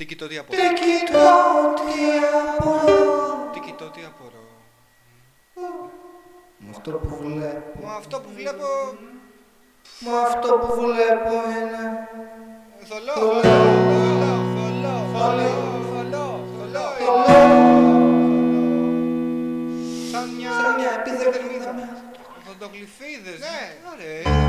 Τι κοιτώ, τι απορώ. Τι κοιτώ, τι απορώ. Τι κοιτώ, τι απορώ. Με αυτό που βλέπω. Με αυτό που βλέπω. Με αυτό που βλέπω είναι. Θολό, Θολό. θολό, θολό, θολό, θολό, θολό. Σαν μια. Σαν επιδερμίδα. Φωτογλυφίδες. Ναι. Ωραία.